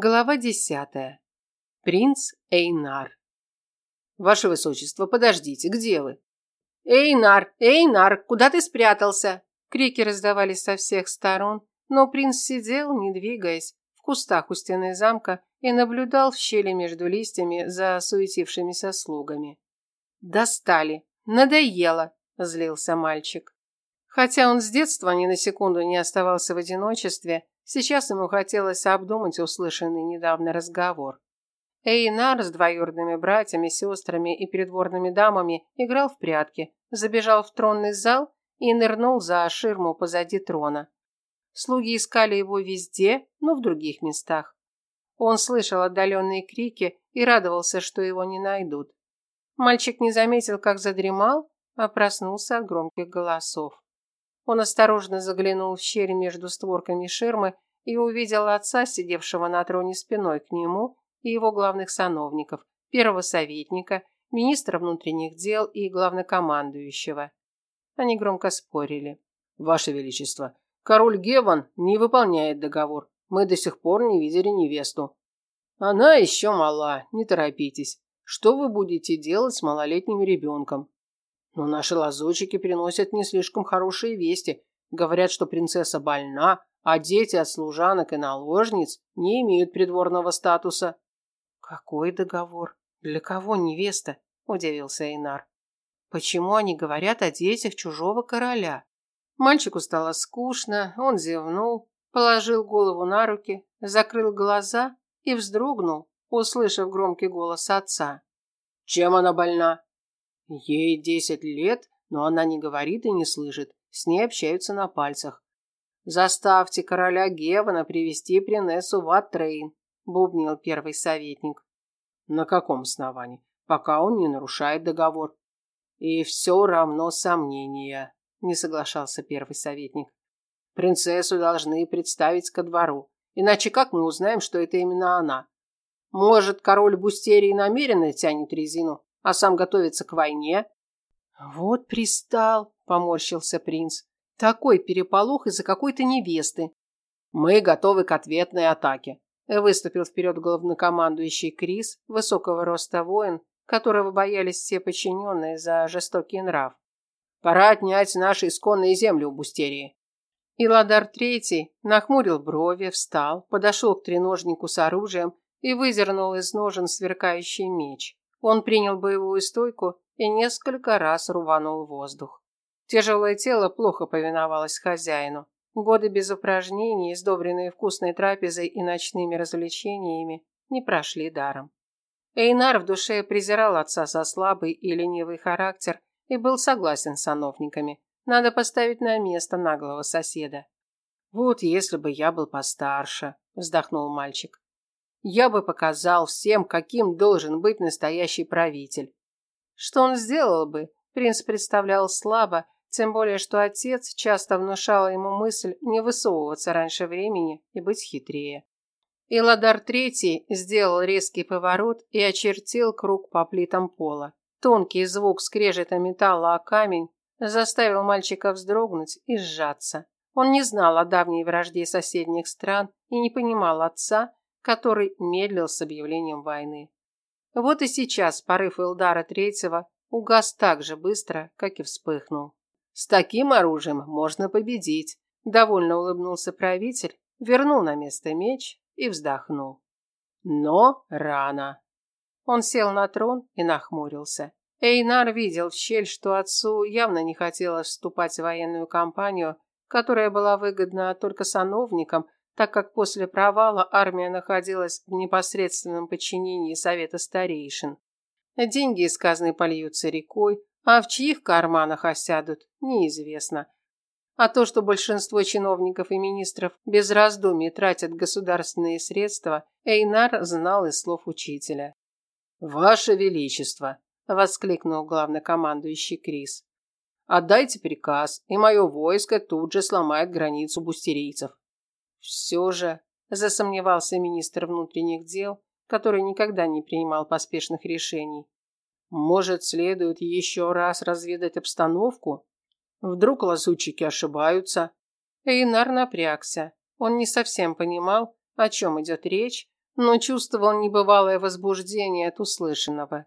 Глава десятая. Принц Эйнар. Ваше высочество, подождите, где вы? Эйнар, Эйнар, куда ты спрятался? Крики раздавались со всех сторон, но принц сидел, не двигаясь, в кустах у стены замка и наблюдал в щели между листьями за суетившимися слугами. Достали, надоело, злился мальчик. Хотя он с детства ни на секунду не оставался в одиночестве, Сейчас ему хотелось обдумать услышанный недавно разговор. Эйнар с двоюродными братьями, сестрами и придворными дамами играл в прятки, забежал в тронный зал и нырнул за ширму позади трона. Слуги искали его везде, но в других местах. Он слышал отдаленные крики и радовался, что его не найдут. Мальчик не заметил, как задремал, а проснулся от громких голосов. Он осторожно заглянул в щель между створками ширмы и увидел отца, сидевшего на троне спиной к нему, и его главных сановников, первого советника, министра внутренних дел и главнокомандующего. Они громко спорили. «Ваше Величество, король Геван не выполняет договор. Мы до сих пор не видели невесту». «Она еще мала, не торопитесь. Что вы будете делать с малолетним ребенком?» Но наши лазутчики приносят не слишком хорошие вести. Говорят, что принцесса больна, а дети от служанок и наложниц не имеют придворного статуса. Какой договор? Для кого невеста? Удивился Эйнар. Почему они говорят о детях чужого короля? Мальчику стало скучно, он зевнул, положил голову на руки, закрыл глаза и вздрогнул, услышав громкий голос отца. Чем она больна? Ей десять лет, но она не говорит и не слышит. С ней общаются на пальцах. Заставьте короля Гевана привести принцессу в Атрейн, бубнил первый советник. На каком основании? Пока он не нарушает договор. И все равно сомнения, не соглашался первый советник. Принцессу должны представить ко двору. Иначе как мы узнаем, что это именно она? Может, король Бустерии намеренно тянет резину, а сам готовится к войне. Вот пристал, поморщился принц. Такой переполох из-за какой-то невесты. Мы готовы к ответной атаке. Выступил вперед главнокомандующий Крис, высокого роста воин, которого боялись все подчиненные за жестокий нрав. Пора отнять наши исконные земли у Бустерии. Иладар Третий нахмурил брови, встал, подошел к треножнику с оружием и выдернул из ножен сверкающий меч. Он принял боевую стойку и несколько раз рванул воздух. Тяжелое тело плохо повиновалось хозяину. Годы без упражнений, сдобренные вкусной трапезой и ночными развлечениями, не прошли даром. Эйнар в душе презирал отца за слабый и ленивый характер и был согласен с сановниками. Надо поставить на место наглого соседа. «Вот если бы я был постарше», – вздохнул мальчик я бы показал всем, каким должен быть настоящий правитель. Что он сделал бы, принц представлял слабо, тем более, что отец часто внушал ему мысль не высовываться раньше времени и быть хитрее. Иладар Третий сделал резкий поворот и очертил круг по плитам пола. Тонкий звук скрежета металла о камень заставил мальчика вздрогнуть и сжаться. Он не знал о давней вражде соседних стран и не понимал отца, который медлил с объявлением войны. Вот и сейчас порыв Элдара Третьего угас так же быстро, как и вспыхнул. С таким оружием можно победить, довольно улыбнулся правитель, вернул на место меч и вздохнул. Но рано. Он сел на трон и нахмурился. Эйнар видел в щель, что отцу явно не хотелось вступать в военную кампанию, которая была выгодна только сановникам, так как после провала армия находилась в непосредственном подчинении Совета старейшин. Деньги из казны польются рекой, а в чьих карманах осядут, неизвестно. А то, что большинство чиновников и министров без раздумий тратят государственные средства, Эйнар знал из слов учителя. «Ваше Величество!» – воскликнул главнокомандующий Крис. «Отдайте приказ, и мое войско тут же сломает границу бустерийцев. Все же, засомневался министр внутренних дел, который никогда не принимал поспешных решений. Может, следует еще раз разведать обстановку? Вдруг лазутчики ошибаются? Эйнар напрягся. Он не совсем понимал, о чем идет речь, но чувствовал небывалое возбуждение от услышанного.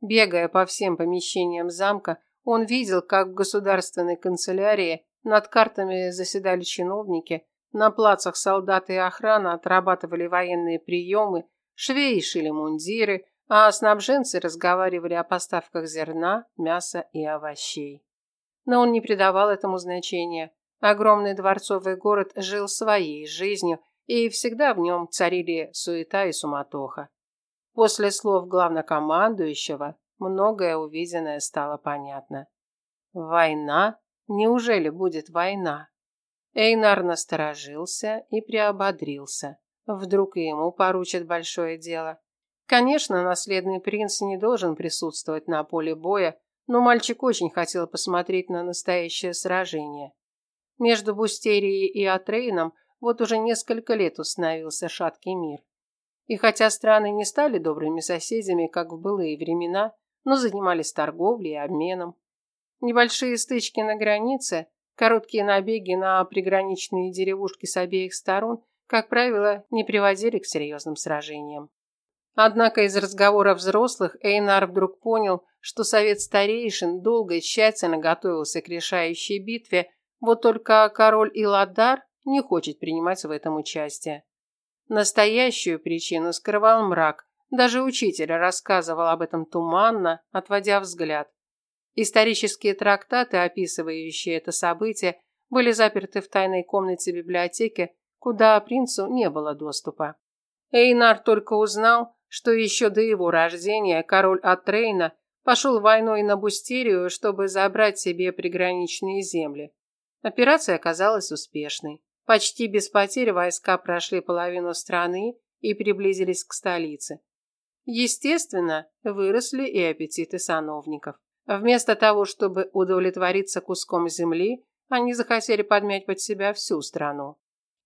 Бегая по всем помещениям замка, он видел, как в государственной канцелярии над картами заседали чиновники, на плацах солдаты и охрана отрабатывали военные приемы, швеи шили мундиры, а снабженцы разговаривали о поставках зерна, мяса и овощей. Но он не придавал этому значения. Огромный дворцовый город жил своей жизнью, и всегда в нем царили суета и суматоха. После слов главнокомандующего многое увиденное стало понятно. Война? Неужели будет война? Эйнар насторожился и приободрился. Вдруг и ему поручат большое дело. Конечно, наследный принц не должен присутствовать на поле боя, но мальчик очень хотел посмотреть на настоящее сражение. Между Бустерией и Атрейном вот уже несколько лет установился шаткий мир. И хотя страны не стали добрыми соседями, как в былые времена, но занимались торговлей и обменом. Небольшие стычки на границе, короткие набеги на приграничные деревушки с обеих сторон, как правило, не приводили к серьезным сражениям. Однако из разговора взрослых Эйнар вдруг понял, что совет старейшин долго и тщательно готовился к решающей битве, вот только король Иладар не хочет принимать в этом участие. Настоящую причину скрывал мрак. Даже учитель рассказывал об этом туманно, отводя взгляд. Исторические трактаты, описывающие это событие, были заперты в тайной комнате библиотеки, куда принцу не было доступа. Эйнар только узнал, что еще до его рождения король Атрейна пошел войной на Бустерию, чтобы забрать себе приграничные земли. Операция оказалась успешной. Почти без потерь войска прошли половину страны и приблизились к столице. Естественно, выросли и аппетиты сановников. Вместо того, чтобы удовлетвориться куском земли, они захотели подмять под себя всю страну.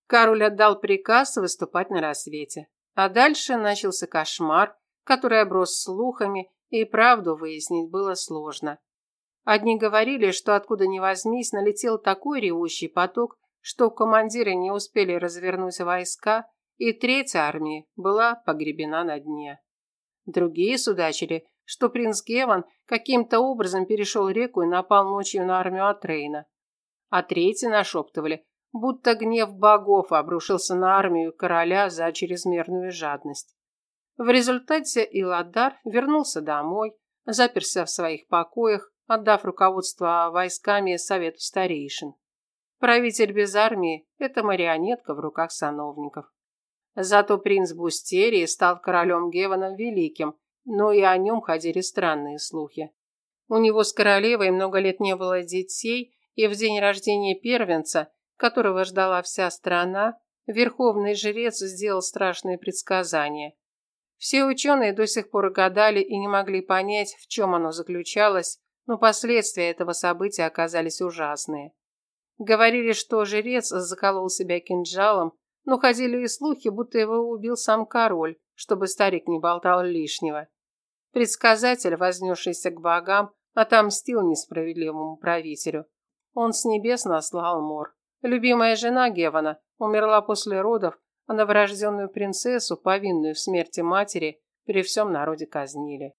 Король отдал приказ выступать на рассвете. А дальше начался кошмар, который оброс слухами, и правду выяснить было сложно. Одни говорили, что откуда ни возьмись, налетел такой ревущий поток, что командиры не успели развернуть войска, и третья армия была погребена на дне. Другие судачили, что принц Геван каким-то образом перешел реку и напал ночью на армию Атрейна. А третьи нашептывали, будто гнев богов обрушился на армию короля за чрезмерную жадность. В результате Иладар вернулся домой, заперся в своих покоях, отдав руководство войсками совету старейшин. Правитель без армии – это марионетка в руках сановников. Зато принц Бустерии стал королем Геваном Великим, но и о нем ходили странные слухи. У него с королевой много лет не было детей, и в день рождения первенца, которого ждала вся страна, верховный жрец сделал страшные предсказания. Все ученые до сих пор гадали и не могли понять, в чем оно заключалось, но последствия этого события оказались ужасные. Говорили, что жрец заколол себя кинжалом, но ходили и слухи, будто его убил сам король, чтобы старик не болтал лишнего. Предсказатель, вознесшийся к богам, отомстил несправедливому правителю. Он с небес наслал мор. Любимая жена Гевана умерла после родов, а новорожденную принцессу, повинную в смерти матери, при всем народе казнили.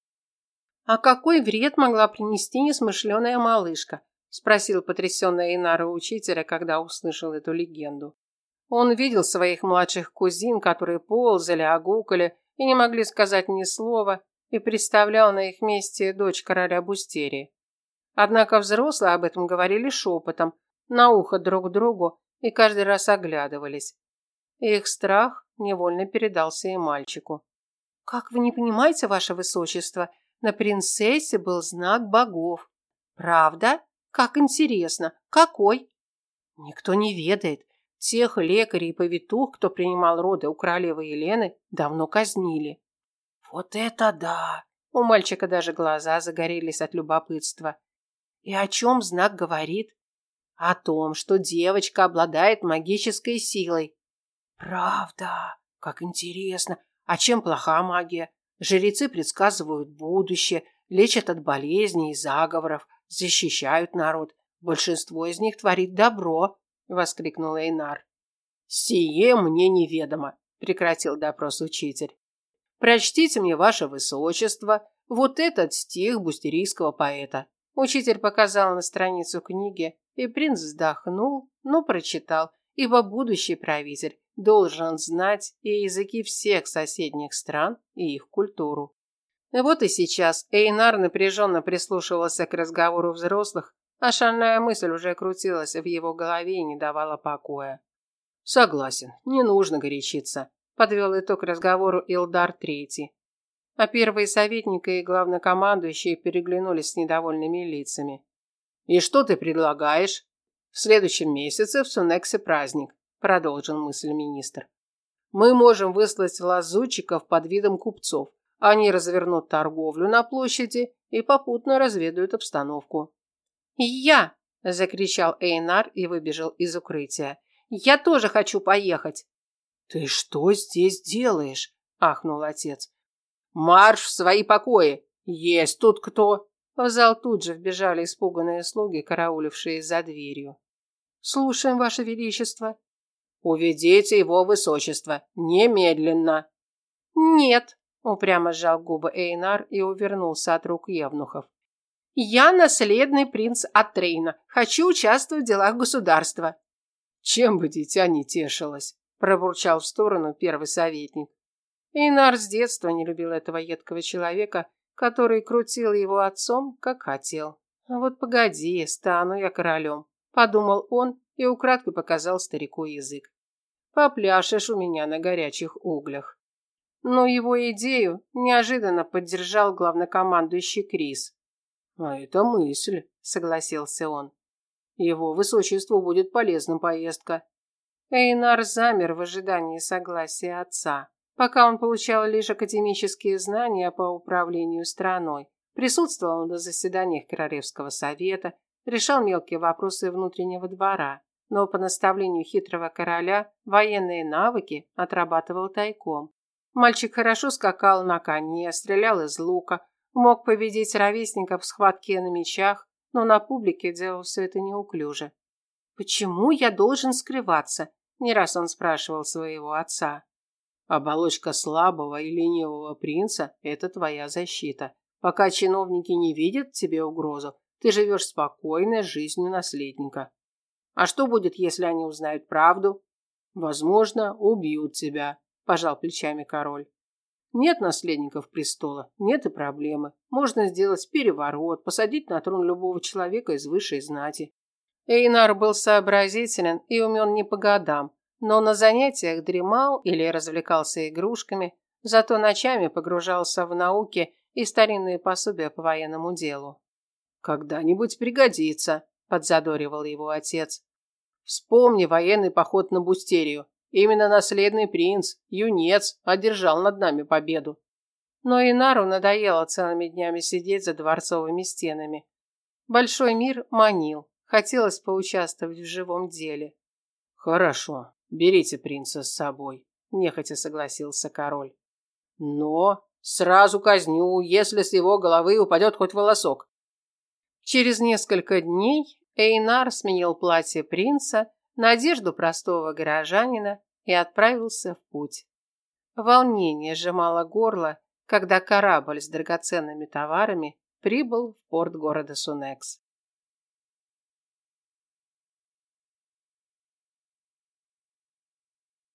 А какой вред могла принести несмышленая малышка? спросил потрясенная Инара учителя, когда услышал эту легенду. Он видел своих младших кузин, которые ползали, огукали и не могли сказать ни слова, и представлял на их месте дочь короля Бустерии. Однако взрослые об этом говорили шепотом, на ухо друг другу и каждый раз оглядывались. Их страх невольно передался и мальчику. «Как вы не понимаете, ваше высочество, на принцессе был знак богов. Правда?» Как интересно. Какой? Никто не ведает. Тех лекарей и повитух, кто принимал роды у королевы Елены, давно казнили. Вот это да! У мальчика даже глаза загорелись от любопытства. И о чем знак говорит? О том, что девочка обладает магической силой. Правда? Как интересно. А чем плоха магия? Жрецы предсказывают будущее, лечат от болезней и заговоров, защищают народ. Большинство из них творит добро, воскликнул Эйнар. Сие мне неведомо, прекратил допрос учитель. Прочтите мне, ваше высочество, вот этот стих бустерийского поэта. Учитель показал на страницу книги, и принц вздохнул, но прочитал, ибо будущий правитель должен знать и языки всех соседних стран и их культуру. Вот и сейчас Эйнар напряженно прислушивался к разговору взрослых, а шальная мысль уже крутилась в его голове и не давала покоя. «Согласен, не нужно горячиться», – подвел итог разговору Илдар Третий. А первый советник и главнокомандующий переглянулись с недовольными лицами. «И что ты предлагаешь?» «В следующем месяце в Сунексе праздник», – продолжил мысль министр. «Мы можем выслать лазутчиков под видом купцов. Они развернут торговлю на площади и попутно разведают обстановку. «Я!» – закричал Эйнар и выбежал из укрытия. «Я тоже хочу поехать!» «Ты что здесь делаешь?» – ахнул отец. «Марш в свои покои! Есть тут кто!» В зал тут же вбежали испуганные слуги, караулившие за дверью. «Слушаем, Ваше Величество!» «Уведите его высочество! Немедленно!» «Нет!» Упрямо сжал губы Эйнар и увернулся от рук евнухов. «Я наследный принц Атрейна. Хочу участвовать в делах государства». «Чем бы дитя не тешилось», – пробурчал в сторону первый советник. Эйнар с детства не любил этого едкого человека, который крутил его отцом, как хотел. «А вот погоди, стану я королем», – подумал он и украдкой показал старику язык. «Попляшешь у меня на горячих углях». Но его идею неожиданно поддержал главнокомандующий Крис. «А это мысль», – согласился он. «Его высочеству будет полезна поездка». Эйнар замер в ожидании согласия отца. Пока он получал лишь академические знания по управлению страной, присутствовал на заседаниях Королевского совета, решал мелкие вопросы внутреннего двора, но по наставлению хитрого короля военные навыки отрабатывал тайком. Мальчик хорошо скакал на коне, стрелял из лука, мог победить ровесников в схватке на мечах, но на публике делал все это неуклюже. «Почему я должен скрываться?» – не раз он спрашивал своего отца. «Оболочка слабого и ленивого принца – это твоя защита. Пока чиновники не видят в тебе угрозу, ты живешь спокойной жизнью наследника. А что будет, если они узнают правду? Возможно, убьют тебя, пожал плечами король. Нет наследников престола, нет и проблемы. Можно сделать переворот, посадить на трон любого человека из высшей знати. Эйнар был сообразителен и умен не по годам, но на занятиях дремал или развлекался игрушками, зато ночами погружался в науки и старинные пособия по военному делу. «Когда-нибудь пригодится», – подзадоривал его отец. «Вспомни военный поход на Бустерию. Именно наследный принц, юнец, одержал над нами победу. Но Инару надоело целыми днями сидеть за дворцовыми стенами. Большой мир манил, хотелось поучаствовать в живом деле. Хорошо, берите принца с собой, нехотя согласился король. Но сразу казню, если с его головы упадет хоть волосок. Через несколько дней Эйнар сменил платье принца надежду простого горожанина и отправился в путь. Волнение сжимало горло, когда корабль с драгоценными товарами прибыл в порт города Сунекс.